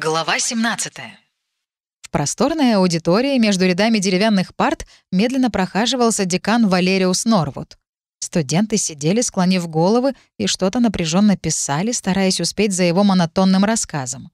Глава 17. В просторной аудитории между рядами деревянных парт медленно прохаживался декан Валериус Норвуд. Студенты сидели, склонив головы, и что-то напряженно писали, стараясь успеть за его монотонным рассказом.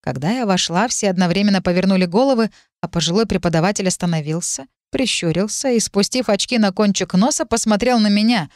Когда я вошла, все одновременно повернули головы, а пожилой преподаватель остановился, прищурился и, спустив очки на кончик носа, посмотрел на меня.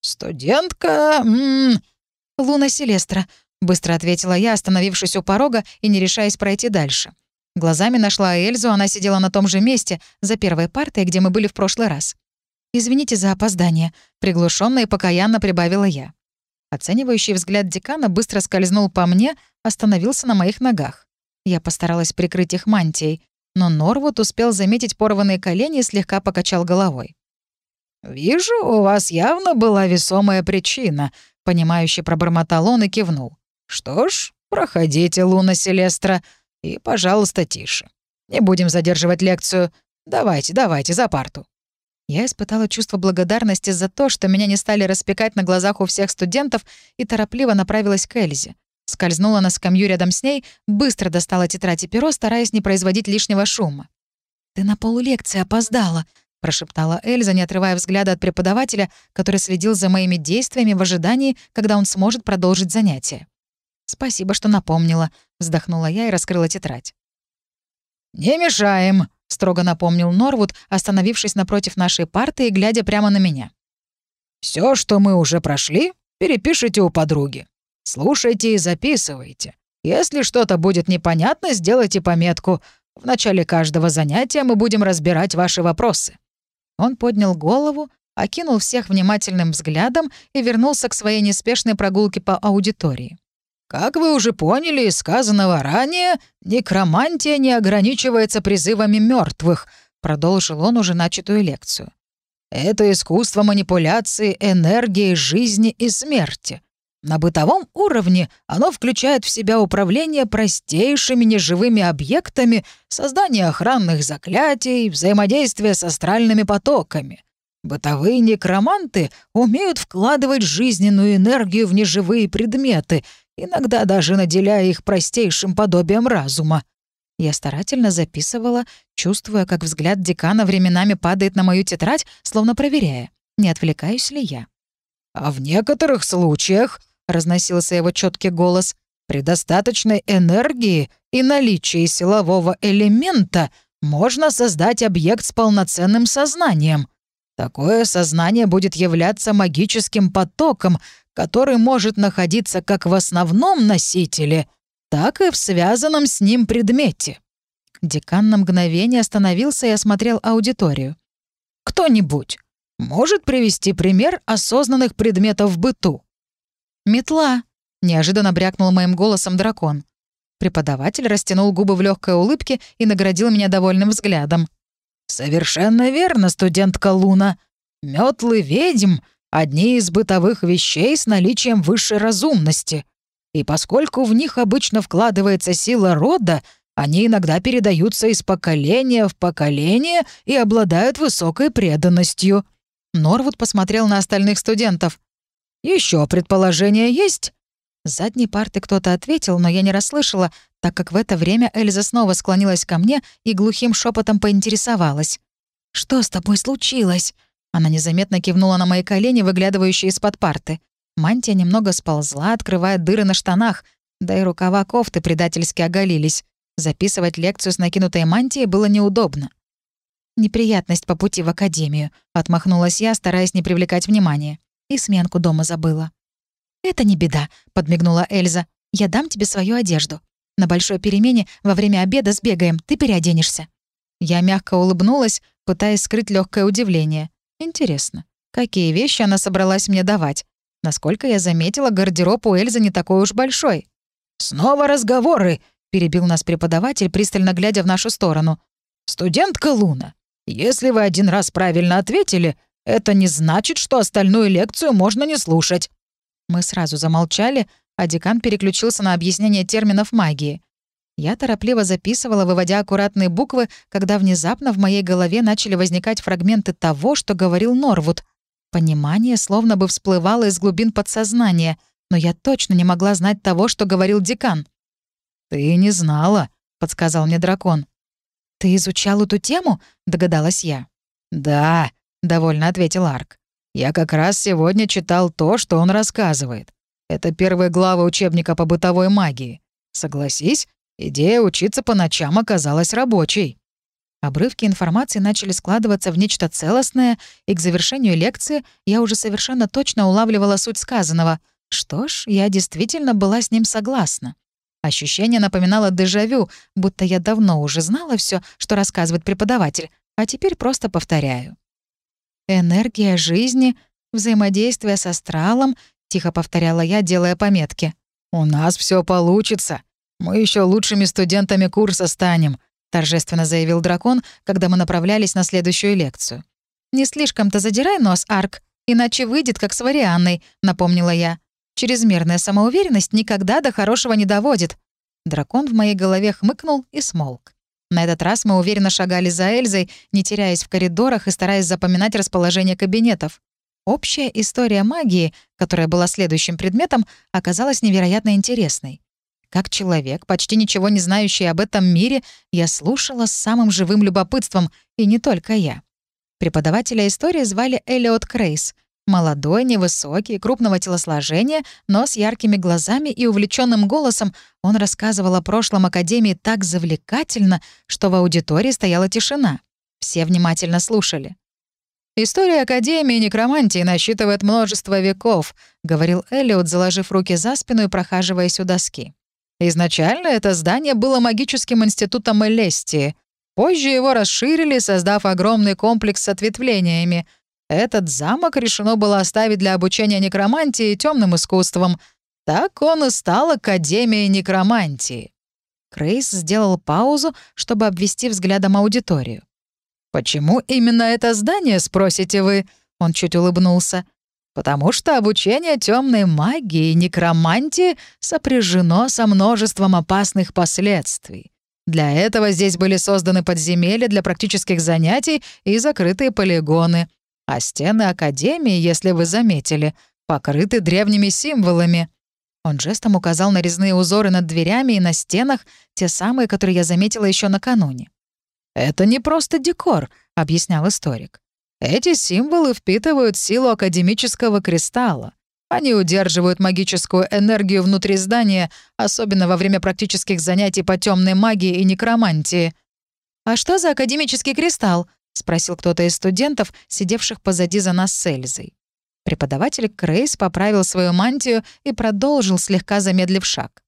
«Студентка... М -м, Луна Селестра», — быстро ответила я, остановившись у порога и не решаясь пройти дальше. Глазами нашла Эльзу, она сидела на том же месте, за первой партой, где мы были в прошлый раз. «Извините за опоздание», — приглушенно и покаянно прибавила я. Оценивающий взгляд декана быстро скользнул по мне, остановился на моих ногах. Я постаралась прикрыть их мантией, но Норвуд успел заметить порванные колени и слегка покачал головой. «Вижу, у вас явно была весомая причина», — понимающе пробормотал он и кивнул. «Что ж, проходите, Луна Селестра, и, пожалуйста, тише. Не будем задерживать лекцию. Давайте, давайте, за парту». Я испытала чувство благодарности за то, что меня не стали распекать на глазах у всех студентов, и торопливо направилась к Эльзе. Скользнула на скамью рядом с ней, быстро достала тетрадь и перо, стараясь не производить лишнего шума. «Ты на полулекции опоздала», — прошептала Эльза, не отрывая взгляда от преподавателя, который следил за моими действиями в ожидании, когда он сможет продолжить занятие. «Спасибо, что напомнила», — вздохнула я и раскрыла тетрадь. «Не мешаем», — строго напомнил Норвуд, остановившись напротив нашей парты и глядя прямо на меня. Все, что мы уже прошли, перепишите у подруги. Слушайте и записывайте. Если что-то будет непонятно, сделайте пометку. В начале каждого занятия мы будем разбирать ваши вопросы». Он поднял голову, окинул всех внимательным взглядом и вернулся к своей неспешной прогулке по аудитории. Как вы уже поняли из сказанного ранее, некромантия не ограничивается призывами мертвых, продолжил он уже начатую лекцию. Это искусство манипуляции энергией жизни и смерти. На бытовом уровне оно включает в себя управление простейшими неживыми объектами, создание охранных заклятий, взаимодействие с астральными потоками. Бытовые некроманты умеют вкладывать жизненную энергию в неживые предметы иногда даже наделяя их простейшим подобием разума. Я старательно записывала, чувствуя, как взгляд декана временами падает на мою тетрадь, словно проверяя, не отвлекаюсь ли я. «А в некоторых случаях», — разносился его четкий голос, «при достаточной энергии и наличии силового элемента можно создать объект с полноценным сознанием. Такое сознание будет являться магическим потоком, который может находиться как в основном носителе, так и в связанном с ним предмете. Декан на мгновение остановился и осмотрел аудиторию. «Кто-нибудь может привести пример осознанных предметов в быту?» «Метла», — неожиданно брякнул моим голосом дракон. Преподаватель растянул губы в легкой улыбке и наградил меня довольным взглядом. «Совершенно верно, студентка Луна. Метлы ведьм одни из бытовых вещей с наличием высшей разумности. И поскольку в них обычно вкладывается сила рода, они иногда передаются из поколения в поколение и обладают высокой преданностью». Норвуд посмотрел на остальных студентов. Еще предположения есть?» С задней парты кто-то ответил, но я не расслышала, так как в это время Эльза снова склонилась ко мне и глухим шепотом поинтересовалась. «Что с тобой случилось?» Она незаметно кивнула на мои колени, выглядывающие из-под парты. Мантия немного сползла, открывая дыры на штанах, да и рукава кофты предательски оголились. Записывать лекцию с накинутой мантией было неудобно. «Неприятность по пути в академию», — отмахнулась я, стараясь не привлекать внимания. И сменку дома забыла. «Это не беда», — подмигнула Эльза. «Я дам тебе свою одежду. На большой перемене во время обеда сбегаем, ты переоденешься». Я мягко улыбнулась, пытаясь скрыть легкое удивление. Интересно, какие вещи она собралась мне давать? Насколько я заметила, гардероб у Эльзы не такой уж большой. «Снова разговоры!» — перебил нас преподаватель, пристально глядя в нашу сторону. «Студентка Луна, если вы один раз правильно ответили, это не значит, что остальную лекцию можно не слушать». Мы сразу замолчали, а декан переключился на объяснение терминов магии. Я торопливо записывала, выводя аккуратные буквы, когда внезапно в моей голове начали возникать фрагменты того, что говорил Норвуд. Понимание словно бы всплывало из глубин подсознания, но я точно не могла знать того, что говорил декан. «Ты не знала», — подсказал мне дракон. «Ты изучал эту тему?» — догадалась я. «Да», — довольно ответил Арк. «Я как раз сегодня читал то, что он рассказывает. Это первая глава учебника по бытовой магии. Согласись, идея учиться по ночам оказалась рабочей». Обрывки информации начали складываться в нечто целостное, и к завершению лекции я уже совершенно точно улавливала суть сказанного. Что ж, я действительно была с ним согласна. Ощущение напоминало дежавю, будто я давно уже знала все, что рассказывает преподаватель, а теперь просто повторяю. «Энергия жизни, взаимодействие с астралом», — тихо повторяла я, делая пометки. «У нас все получится. Мы еще лучшими студентами курса станем», — торжественно заявил дракон, когда мы направлялись на следующую лекцию. «Не слишком-то задирай нос, Арк, иначе выйдет, как с Варианной», — напомнила я. «Чрезмерная самоуверенность никогда до хорошего не доводит». Дракон в моей голове хмыкнул и смолк. На этот раз мы уверенно шагали за Эльзой, не теряясь в коридорах и стараясь запоминать расположение кабинетов. Общая история магии, которая была следующим предметом, оказалась невероятно интересной. Как человек, почти ничего не знающий об этом мире, я слушала с самым живым любопытством, и не только я. Преподавателя истории звали Элиот Крейс. Молодой, невысокий, крупного телосложения, но с яркими глазами и увлеченным голосом он рассказывал о прошлом Академии так завлекательно, что в аудитории стояла тишина. Все внимательно слушали. «История Академии некромантии насчитывает множество веков», — говорил Элиот, заложив руки за спину и прохаживаясь у доски. Изначально это здание было магическим институтом Элестии. Позже его расширили, создав огромный комплекс с ответвлениями. Этот замок решено было оставить для обучения некромантии темным искусствам. Так он и стал Академией некромантии. Крейс сделал паузу, чтобы обвести взглядом аудиторию. «Почему именно это здание, спросите вы?» Он чуть улыбнулся потому что обучение темной магии и некромантии сопряжено со множеством опасных последствий. Для этого здесь были созданы подземелья для практических занятий и закрытые полигоны. А стены Академии, если вы заметили, покрыты древними символами. Он жестом указал на резные узоры над дверями и на стенах, те самые, которые я заметила еще накануне. «Это не просто декор», — объяснял историк. Эти символы впитывают силу академического кристалла. Они удерживают магическую энергию внутри здания, особенно во время практических занятий по темной магии и некромантии. «А что за академический кристалл?» — спросил кто-то из студентов, сидевших позади за нас с Эльзой. Преподаватель Крейс поправил свою мантию и продолжил, слегка замедлив шаг.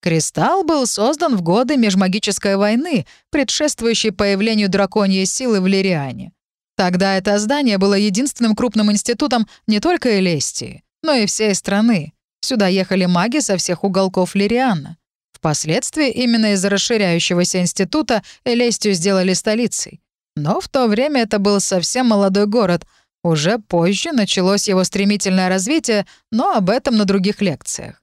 Кристалл был создан в годы межмагической войны, предшествующей появлению драконьей силы в Лириане. Тогда это здание было единственным крупным институтом не только Элестии, но и всей страны. Сюда ехали маги со всех уголков Лириана. Впоследствии именно из-за расширяющегося института Элестию сделали столицей. Но в то время это был совсем молодой город. Уже позже началось его стремительное развитие, но об этом на других лекциях.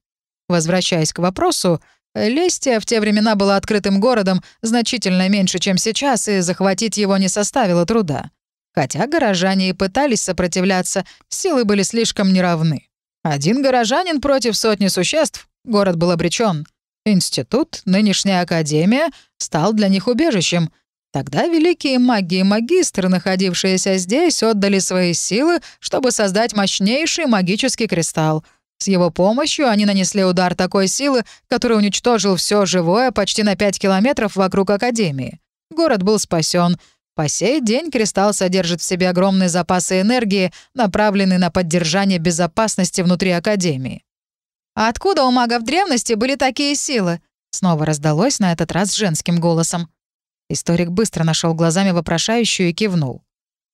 Возвращаясь к вопросу, Лестия в те времена была открытым городом значительно меньше, чем сейчас, и захватить его не составило труда. Хотя горожане и пытались сопротивляться, силы были слишком неравны. Один горожанин против сотни существ, город был обречен. Институт, нынешняя академия, стал для них убежищем. Тогда великие маги и магистры, находившиеся здесь, отдали свои силы, чтобы создать мощнейший магический кристалл. С его помощью они нанесли удар такой силы, который уничтожил все живое почти на 5 километров вокруг Академии. Город был спасен, по сей день кристалл содержит в себе огромные запасы энергии, направленные на поддержание безопасности внутри Академии. «А откуда у магов древности были такие силы?» Снова раздалось на этот раз женским голосом. Историк быстро нашел глазами вопрошающую и кивнул.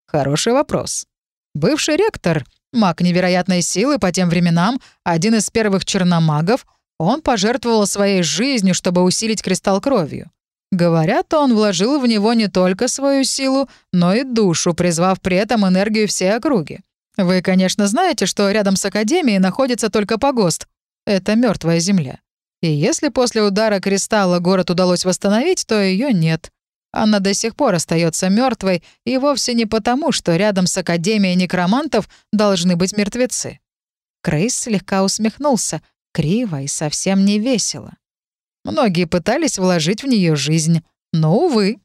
«Хороший вопрос. Бывший ректор, маг невероятной силы по тем временам, один из первых черномагов, он пожертвовал своей жизнью, чтобы усилить кристалл кровью. Говорят, он вложил в него не только свою силу, но и душу, призвав при этом энергию всей округи. Вы, конечно, знаете, что рядом с Академией находится только погост. Это мертвая земля. И если после удара кристалла город удалось восстановить, то ее нет. Она до сих пор остается мертвой, и вовсе не потому, что рядом с Академией некромантов должны быть мертвецы. Крейс слегка усмехнулся, криво и совсем не весело. Многие пытались вложить в нее жизнь, но, увы.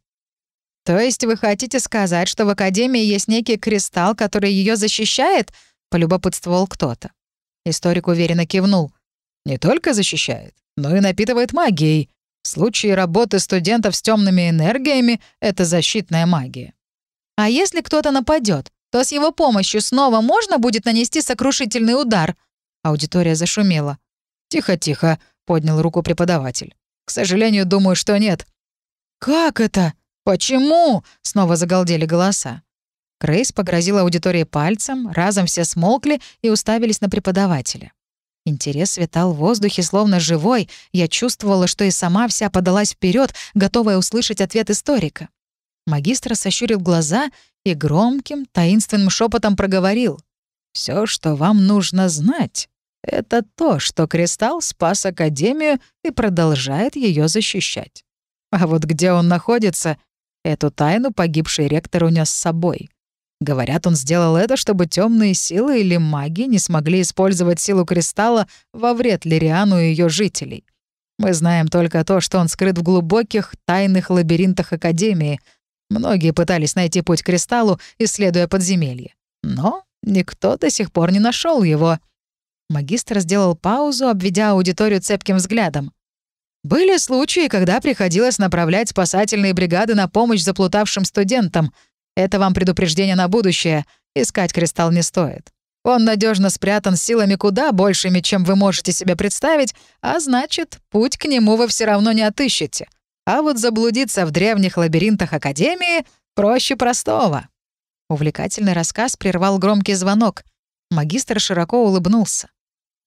То есть вы хотите сказать, что в Академии есть некий кристалл, который ее защищает? Полюбопытствовал кто-то. Историк уверенно кивнул. Не только защищает, но и напитывает магией. В случае работы студентов с темными энергиями это защитная магия. А если кто-то нападет, то с его помощью снова можно будет нанести сокрушительный удар. Аудитория зашумела. «Тихо-тихо», — поднял руку преподаватель. «К сожалению, думаю, что нет». «Как это? Почему?» — снова загалдели голоса. Крейс погрозила аудитории пальцем, разом все смолкли и уставились на преподавателя. Интерес витал в воздухе, словно живой. Я чувствовала, что и сама вся подалась вперед, готовая услышать ответ историка. Магистр сощурил глаза и громким, таинственным шепотом проговорил. Все, что вам нужно знать, это то, что Кристалл спас Академию и продолжает ее защищать. А вот где он находится, эту тайну погибший ректор унес с собой. Говорят, он сделал это, чтобы темные силы или маги не смогли использовать силу кристалла во вред Лириану и ее жителей. Мы знаем только то, что он скрыт в глубоких, тайных лабиринтах Академии. Многие пытались найти путь к кристаллу, исследуя подземелье. Но никто до сих пор не нашел его. Магистр сделал паузу, обведя аудиторию цепким взглядом. Были случаи, когда приходилось направлять спасательные бригады на помощь заплутавшим студентам, это вам предупреждение на будущее. Искать кристалл не стоит. Он надежно спрятан силами куда большими, чем вы можете себе представить, а значит, путь к нему вы все равно не отыщете. А вот заблудиться в древних лабиринтах Академии проще простого». Увлекательный рассказ прервал громкий звонок. Магистр широко улыбнулся.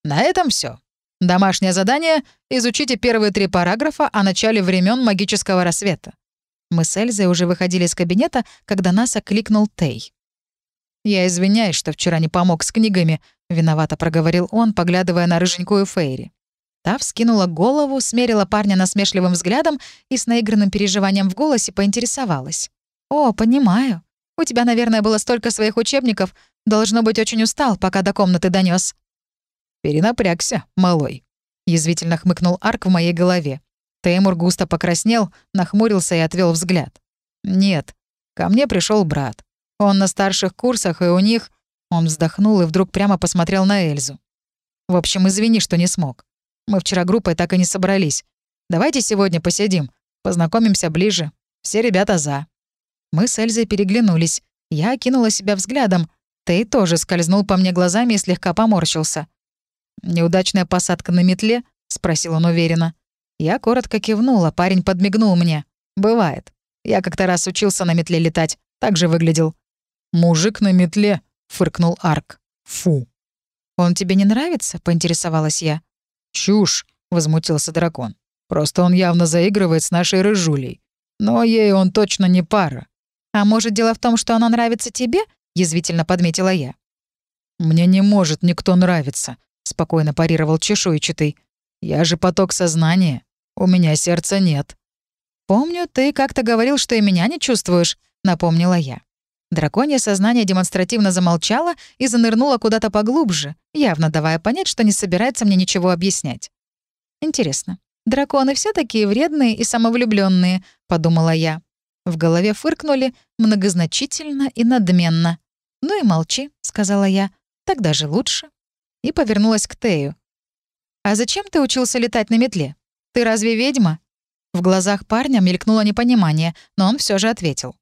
«На этом все. Домашнее задание — изучите первые три параграфа о начале времен магического рассвета. Мы с Эльзой уже выходили из кабинета, когда нас окликнул Тей. «Я извиняюсь, что вчера не помог с книгами», — виновато проговорил он, поглядывая на рыженькую Фейри. Та вскинула голову, смерила парня насмешливым взглядом и с наигранным переживанием в голосе поинтересовалась. «О, понимаю. У тебя, наверное, было столько своих учебников. Должно быть, очень устал, пока до комнаты донес. «Перенапрягся, малой», — язвительно хмыкнул Арк в моей голове. Теймур густо покраснел, нахмурился и отвел взгляд. «Нет, ко мне пришел брат. Он на старших курсах, и у них...» Он вздохнул и вдруг прямо посмотрел на Эльзу. «В общем, извини, что не смог. Мы вчера группой так и не собрались. Давайте сегодня посидим, познакомимся ближе. Все ребята за». Мы с Эльзой переглянулись. Я окинула себя взглядом. Тей тоже скользнул по мне глазами и слегка поморщился. «Неудачная посадка на метле?» — спросил он уверенно. Я коротко кивнула, парень подмигнул мне. «Бывает. Я как-то раз учился на метле летать. Так же выглядел». «Мужик на метле», — фыркнул Арк. «Фу». «Он тебе не нравится?» — поинтересовалась я. «Чушь», — возмутился дракон. «Просто он явно заигрывает с нашей рыжулей. Но ей он точно не пара». «А может, дело в том, что она нравится тебе?» — язвительно подметила я. «Мне не может никто нравиться», — спокойно парировал чешуйчатый. «Я же поток сознания. У меня сердца нет». «Помню, ты как-то говорил, что и меня не чувствуешь», — напомнила я. Драконье сознание демонстративно замолчало и занырнуло куда-то поглубже, явно давая понять, что не собирается мне ничего объяснять. «Интересно, драконы все такие вредные и самовлюбленные, подумала я. В голове фыркнули многозначительно и надменно. «Ну и молчи», — сказала я, — «так даже лучше». И повернулась к Тею. «А зачем ты учился летать на метле? Ты разве ведьма?» В глазах парня мелькнуло непонимание, но он все же ответил.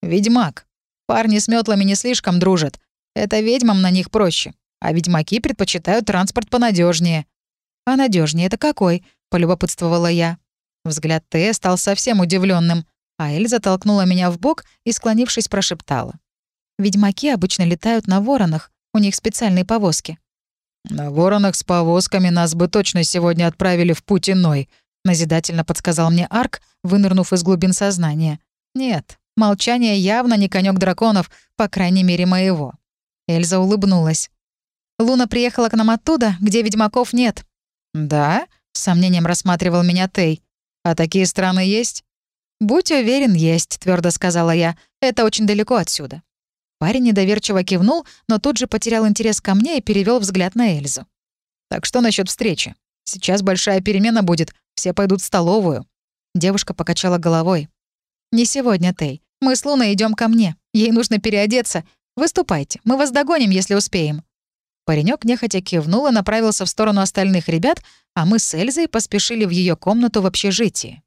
«Ведьмак. Парни с метлами не слишком дружат. Это ведьмам на них проще. А ведьмаки предпочитают транспорт понадежнее. «А надежнее это какой?» — полюбопытствовала я. Взгляд Т стал совсем удивленным, а Эльза толкнула меня в бок и, склонившись, прошептала. «Ведьмаки обычно летают на воронах, у них специальные повозки. «На воронах с повозками нас бы точно сегодня отправили в путь иной», — назидательно подсказал мне Арк, вынырнув из глубин сознания. «Нет, молчание явно не конек драконов, по крайней мере, моего». Эльза улыбнулась. «Луна приехала к нам оттуда, где ведьмаков нет». «Да?» — с сомнением рассматривал меня Тей. «А такие страны есть?» «Будь уверен, есть», — твердо сказала я. «Это очень далеко отсюда». Парень недоверчиво кивнул, но тут же потерял интерес ко мне и перевел взгляд на Эльзу. «Так что насчет встречи? Сейчас большая перемена будет. Все пойдут в столовую». Девушка покачала головой. «Не сегодня, Тей. Мы с Луной идем ко мне. Ей нужно переодеться. Выступайте. Мы вас догоним, если успеем». Паренек нехотя кивнул и направился в сторону остальных ребят, а мы с Эльзой поспешили в ее комнату в общежитии.